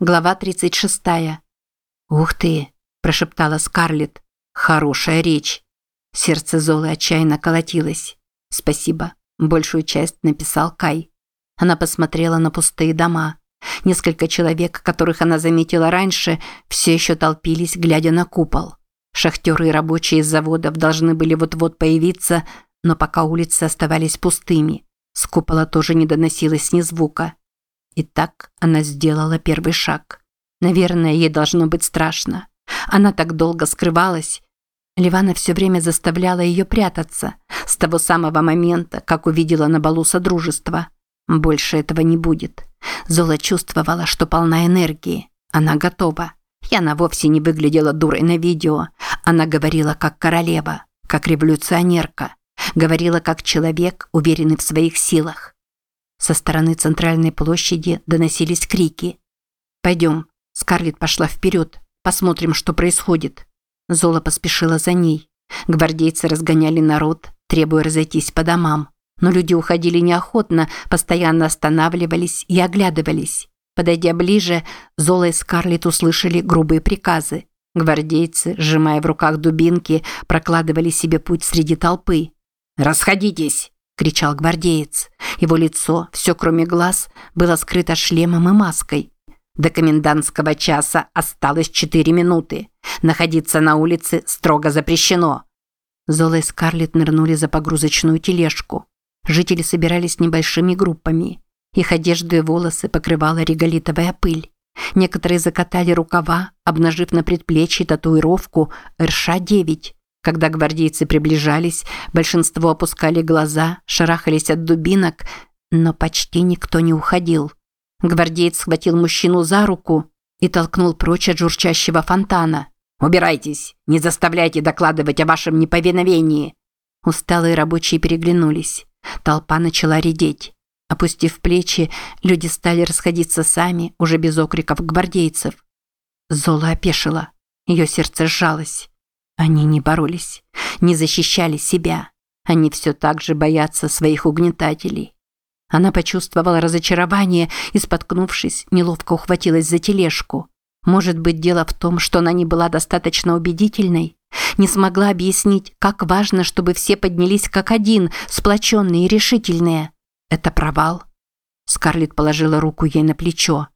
Глава 36. «Ух ты!» – прошептала Скарлетт. «Хорошая речь!» Сердце Золы отчаянно колотилось. «Спасибо. Большую часть написал Кай». Она посмотрела на пустые дома. Несколько человек, которых она заметила раньше, все еще толпились, глядя на купол. Шахтеры и рабочие из заводов должны были вот-вот появиться, но пока улицы оставались пустыми. С купола тоже не доносилось ни звука. И так она сделала первый шаг. Наверное, ей должно быть страшно. Она так долго скрывалась. Ливана все время заставляла ее прятаться, с того самого момента, как увидела на балу Содружества. Больше этого не будет. Зола чувствовала, что полна энергии. Она готова. И она вовсе не выглядела дурой на видео. Она говорила как королева, как революционерка. Говорила как человек, уверенный в своих силах. Со стороны центральной площади доносились крики. «Пойдем». Скарлетт пошла вперед. «Посмотрим, что происходит». Зола поспешила за ней. Гвардейцы разгоняли народ, требуя разойтись по домам. Но люди уходили неохотно, постоянно останавливались и оглядывались. Подойдя ближе, Зола и Скарлетт услышали грубые приказы. Гвардейцы, сжимая в руках дубинки, прокладывали себе путь среди толпы. «Расходитесь!» – кричал гвардеец. Его лицо, все кроме глаз, было скрыто шлемом и маской. До комендантского часа осталось четыре минуты. Находиться на улице строго запрещено. Зола и Скарлетт нырнули за погрузочную тележку. Жители собирались небольшими группами. Их одежду и волосы покрывала реголитовая пыль. Некоторые закатали рукава, обнажив на предплечье татуировку «РШ-9». Когда гвардейцы приближались, большинство опускали глаза, шарахались от дубинок, но почти никто не уходил. Гвардеец схватил мужчину за руку и толкнул прочь от журчащего фонтана. «Убирайтесь! Не заставляйте докладывать о вашем неповиновении!» Усталые рабочие переглянулись. Толпа начала редеть. Опустив плечи, люди стали расходиться сами, уже без окриков гвардейцев. Зола опешила. Ее сердце сжалось. Они не боролись, не защищали себя. Они все так же боятся своих угнетателей. Она почувствовала разочарование и, споткнувшись, неловко ухватилась за тележку. Может быть, дело в том, что она не была достаточно убедительной, не смогла объяснить, как важно, чтобы все поднялись как один, сплоченные и решительные. Это провал. Скарлетт положила руку ей на плечо.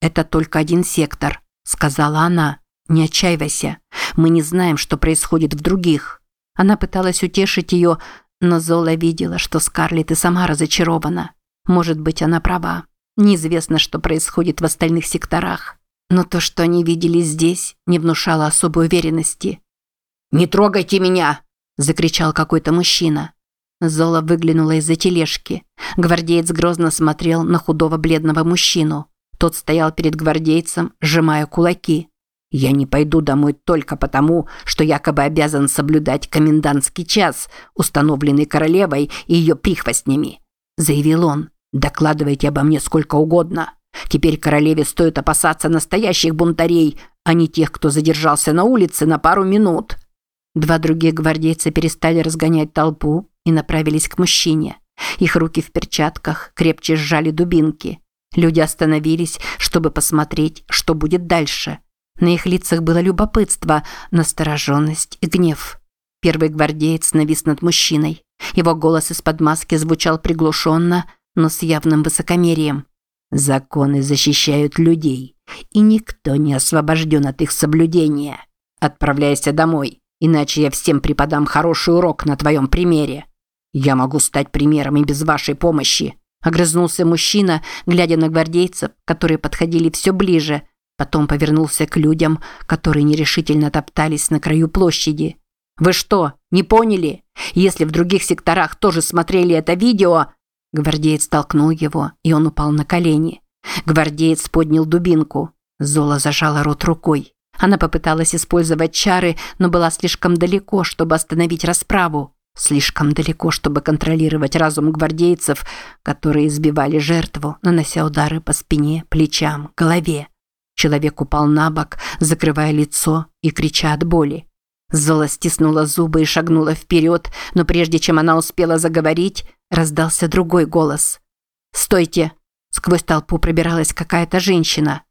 «Это только один сектор», – сказала она. «Не отчаивайся. Мы не знаем, что происходит в других». Она пыталась утешить ее, но Зола видела, что Скарлетт и сама разочарована. Может быть, она права. Неизвестно, что происходит в остальных секторах. Но то, что они видели здесь, не внушало особой уверенности. «Не трогайте меня!» – закричал какой-то мужчина. Зола выглянула из-за тележки. Гвардеец грозно смотрел на худого бледного мужчину. Тот стоял перед гвардейцем, сжимая кулаки. Я не пойду домой только потому, что якобы обязан соблюдать комендантский час, установленный королевой и ее прихвостнями», – заявил он. «Докладывайте обо мне сколько угодно. Теперь королеве стоит опасаться настоящих бунтарей, а не тех, кто задержался на улице на пару минут». Два других гвардейца перестали разгонять толпу и направились к мужчине. Их руки в перчатках крепче сжали дубинки. Люди остановились, чтобы посмотреть, что будет дальше – на их лицах было любопытство, настороженность и гнев. Первый гвардеец навис над мужчиной. Его голос из-под маски звучал приглушенно, но с явным высокомерием. «Законы защищают людей, и никто не освобожден от их соблюдения. Отправляйся домой, иначе я всем преподам хороший урок на твоем примере. Я могу стать примером и без вашей помощи», – огрызнулся мужчина, глядя на гвардейцев, которые подходили все ближе – Потом повернулся к людям, которые нерешительно топтались на краю площади. «Вы что, не поняли? Если в других секторах тоже смотрели это видео...» Гвардеец толкнул его, и он упал на колени. Гвардеец поднял дубинку. Зола зажала рот рукой. Она попыталась использовать чары, но была слишком далеко, чтобы остановить расправу. Слишком далеко, чтобы контролировать разум гвардейцев, которые избивали жертву, нанося удары по спине, плечам, голове. Человек упал на бок, закрывая лицо и крича от боли. Зола стиснула зубы и шагнула вперед, но прежде чем она успела заговорить, раздался другой голос. «Стойте!» Сквозь толпу пробиралась какая-то женщина.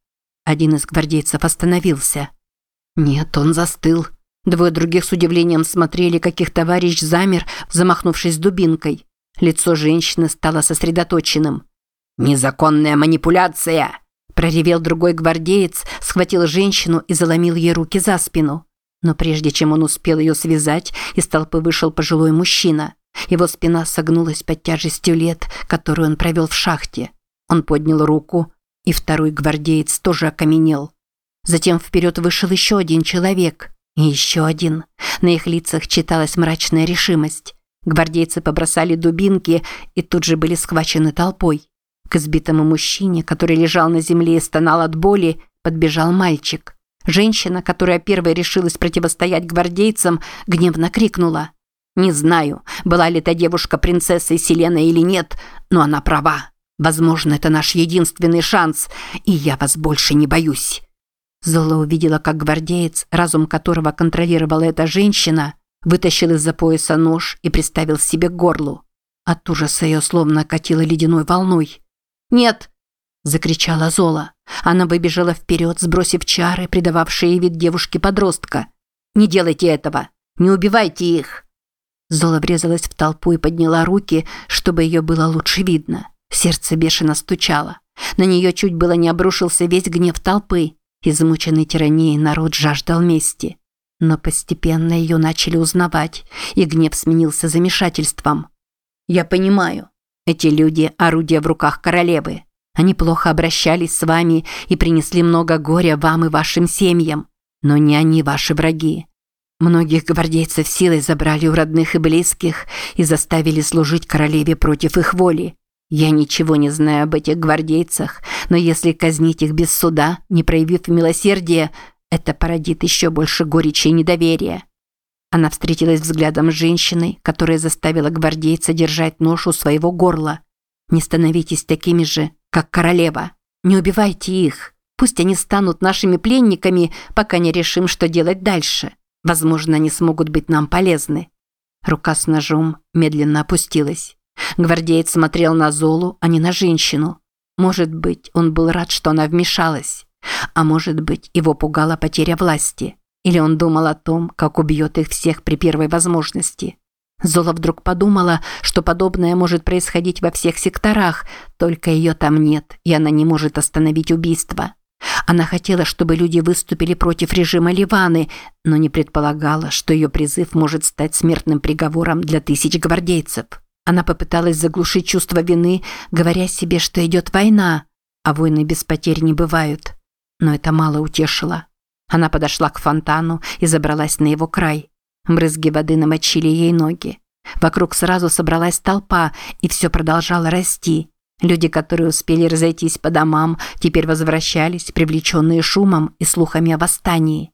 Один из гвардейцев остановился. Нет, он застыл. Двое других с удивлением смотрели, как их товарищ замер, замахнувшись дубинкой. Лицо женщины стало сосредоточенным. «Незаконная манипуляция!» Проревел другой гвардеец, схватил женщину и заломил ей руки за спину. Но прежде чем он успел ее связать, из толпы вышел пожилой мужчина. Его спина согнулась под тяжестью лет, которую он провел в шахте. Он поднял руку, и второй гвардеец тоже окаменел. Затем вперед вышел еще один человек. И еще один. На их лицах читалась мрачная решимость. Гвардейцы побросали дубинки и тут же были схвачены толпой. К избитому мужчине, который лежал на земле и стонал от боли, подбежал мальчик. Женщина, которая первой решилась противостоять гвардейцам, гневно крикнула. «Не знаю, была ли та девушка принцессой Селена или нет, но она права. Возможно, это наш единственный шанс, и я вас больше не боюсь». Зола увидела, как гвардеец, разум которого контролировала эта женщина, вытащил из-за пояса нож и приставил себе к горлу. От ужаса ее словно окатило ледяной волной. «Нет!» – закричала Зола. Она выбежала вперед, сбросив чары, придававшие вид девушки-подростка. «Не делайте этого! Не убивайте их!» Зола врезалась в толпу и подняла руки, чтобы ее было лучше видно. Сердце бешено стучало. На нее чуть было не обрушился весь гнев толпы. Измученный тиранией народ жаждал мести. Но постепенно ее начали узнавать, и гнев сменился замешательством. «Я понимаю. Эти люди – орудия в руках королевы. Они плохо обращались с вами и принесли много горя вам и вашим семьям. Но не они ваши враги. Многих гвардейцев силой забрали у родных и близких и заставили служить королеве против их воли. Я ничего не знаю об этих гвардейцах, но если казнить их без суда, не проявив милосердия, это породит еще больше горечи и недоверия. Она встретилась взглядом с женщиной, которая заставила гвардейца держать нож у своего горла. Не становитесь такими же, как королева. Не убивайте их. Пусть они станут нашими пленниками, пока не решим, что делать дальше. Возможно, они смогут быть нам полезны. Рука с ножом медленно опустилась. Гвардеец смотрел на Золу, а не на женщину. Может быть, он был рад, что она вмешалась. А может быть, его пугала потеря власти. Или он думал о том, как убьет их всех при первой возможности. Зола вдруг подумала, что подобное может происходить во всех секторах, только ее там нет, и она не может остановить убийство. Она хотела, чтобы люди выступили против режима Ливаны, но не предполагала, что ее призыв может стать смертным приговором для тысяч гвардейцев. Она попыталась заглушить чувство вины, говоря себе, что идет война, а войны без потерь не бывают. Но это мало утешило. Она подошла к фонтану и забралась на его край. Брызги воды намочили ей ноги. Вокруг сразу собралась толпа, и все продолжало расти. Люди, которые успели разойтись по домам, теперь возвращались, привлеченные шумом и слухами о восстании.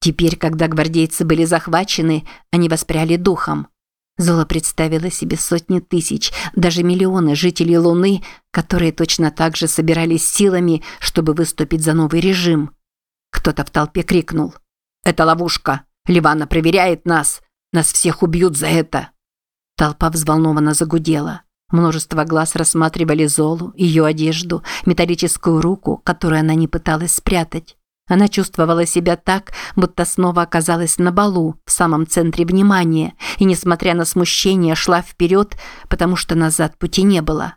Теперь, когда гвардейцы были захвачены, они воспряли духом. Зола представила себе сотни тысяч, даже миллионы жителей Луны, которые точно так же собирались силами, чтобы выступить за новый режим. Кто-то в толпе крикнул. «Это ловушка! Ливана проверяет нас! Нас всех убьют за это!» Толпа взволнованно загудела. Множество глаз рассматривали Золу, ее одежду, металлическую руку, которую она не пыталась спрятать. Она чувствовала себя так, будто снова оказалась на балу, в самом центре внимания, и, несмотря на смущение, шла вперед, потому что назад пути не было.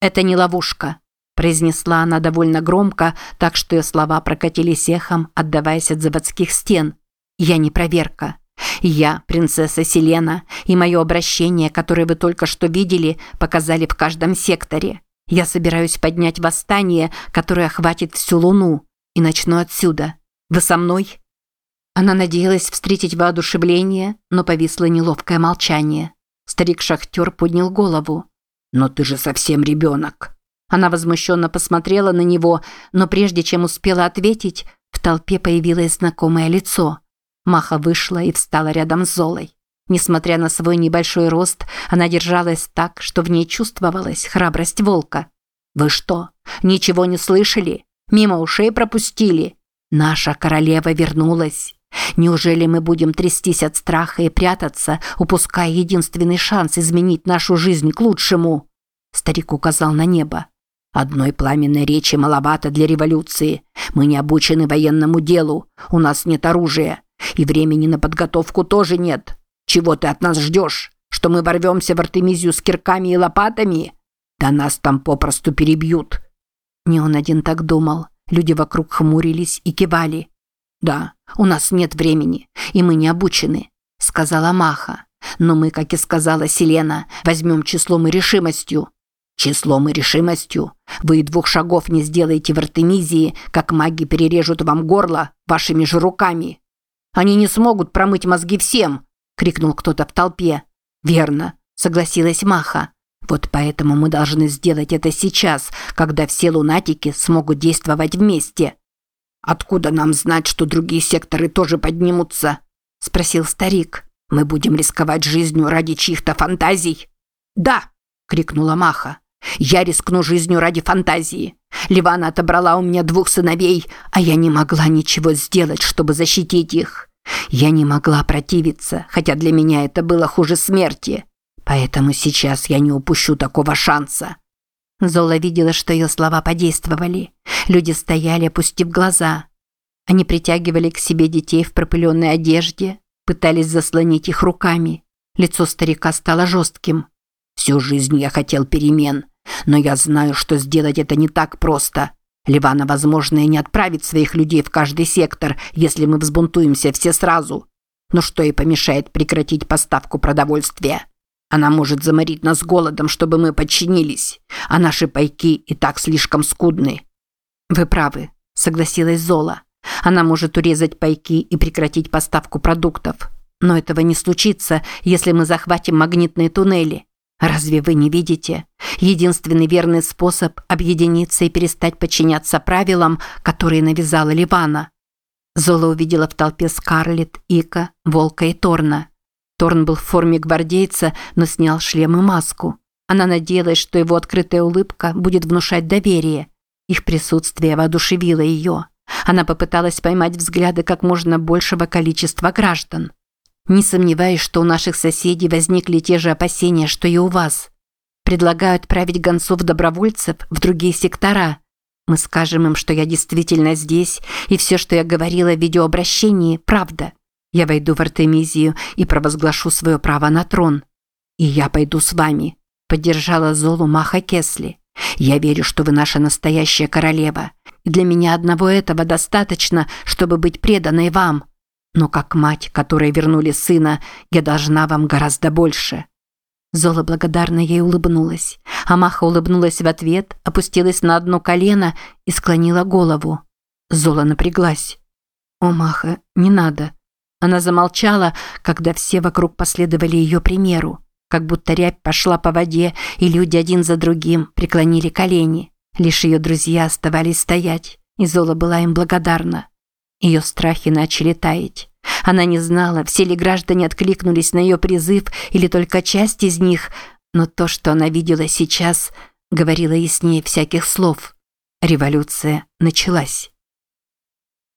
«Это не ловушка», – произнесла она довольно громко, так что ее слова прокатились эхом, отдаваясь от заводских стен. «Я не проверка. Я принцесса Селена, и мое обращение, которое вы только что видели, показали в каждом секторе. Я собираюсь поднять восстание, которое охватит всю Луну, и начну отсюда. Вы со мной?» Она надеялась встретить воодушевление, но повисло неловкое молчание. Старик-шахтер поднял голову. «Но ты же совсем ребенок!» Она возмущенно посмотрела на него, но прежде чем успела ответить, в толпе появилось знакомое лицо. Маха вышла и встала рядом с Золой. Несмотря на свой небольшой рост, она держалась так, что в ней чувствовалась храбрость волка. «Вы что, ничего не слышали? Мимо ушей пропустили? Наша королева вернулась. Неужели мы будем трястись от страха и прятаться, упуская единственный шанс изменить нашу жизнь к лучшему?» Старик указал на небо. Одной пламенной речи маловато для революции. Мы не обучены военному делу, у нас нет оружия. И времени на подготовку тоже нет. Чего ты от нас ждешь? Что мы ворвемся в Артемизию с кирками и лопатами? Да нас там попросту перебьют. Не он один так думал. Люди вокруг хмурились и кивали. «Да, у нас нет времени, и мы не обучены», – сказала Маха. «Но мы, как и сказала Селена, возьмем числом и решимостью». «Числом и решимостью? Вы двух шагов не сделаете в Артемизии, как маги перережут вам горло вашими же руками». «Они не смогут промыть мозги всем!» – крикнул кто-то в толпе. «Верно», – согласилась Маха. «Вот поэтому мы должны сделать это сейчас, когда все лунатики смогут действовать вместе». «Откуда нам знать, что другие секторы тоже поднимутся?» – спросил старик. «Мы будем рисковать жизнью ради чьих-то фантазий?» «Да!» – крикнула Маха. «Я рискну жизнью ради фантазии. Ливана отобрала у меня двух сыновей, а я не могла ничего сделать, чтобы защитить их. Я не могла противиться, хотя для меня это было хуже смерти. Поэтому сейчас я не упущу такого шанса». Зола видела, что ее слова подействовали. Люди стояли, опустив глаза. Они притягивали к себе детей в пропыленной одежде, пытались заслонить их руками. Лицо старика стало жестким. «Всю жизнь я хотел перемен, но я знаю, что сделать это не так просто. Ливана, возможно, и не отправит своих людей в каждый сектор, если мы взбунтуемся все сразу. Но что ей помешает прекратить поставку продовольствия?» Она может заморить нас голодом, чтобы мы подчинились, а наши пайки и так слишком скудны». «Вы правы», – согласилась Зола. «Она может урезать пайки и прекратить поставку продуктов. Но этого не случится, если мы захватим магнитные туннели. Разве вы не видите? Единственный верный способ объединиться и перестать подчиняться правилам, которые навязала Ливана». Зола увидела в толпе Скарлетт, Ика, Волка и Торна – Торн был в форме гвардейца, но снял шлем и маску. Она надеялась, что его открытая улыбка будет внушать доверие. Их присутствие воодушевило ее. Она попыталась поймать взгляды как можно большего количества граждан. Не сомневаюсь, что у наших соседей возникли те же опасения, что и у вас. Предлагают править гонцов-добровольцев в другие сектора. Мы скажем им, что я действительно здесь, и все, что я говорила в видеообращении, правда. Я войду в Артемизию и провозглашу свое право на трон. И я пойду с вами», – поддержала Золу Маха Кесли. «Я верю, что вы наша настоящая королева. И для меня одного этого достаточно, чтобы быть преданной вам. Но как мать, которой вернули сына, я должна вам гораздо больше». Зола благодарно ей улыбнулась. А Маха улыбнулась в ответ, опустилась на одно колено и склонила голову. Зола напряглась. «О, Маха, не надо. Она замолчала, когда все вокруг последовали ее примеру, как будто рябь пошла по воде, и люди один за другим преклонили колени. Лишь ее друзья оставались стоять, и Зола была им благодарна. Ее страхи начали таять. Она не знала, все ли граждане откликнулись на ее призыв или только часть из них, но то, что она видела сейчас, говорило яснее всяких слов. Революция началась.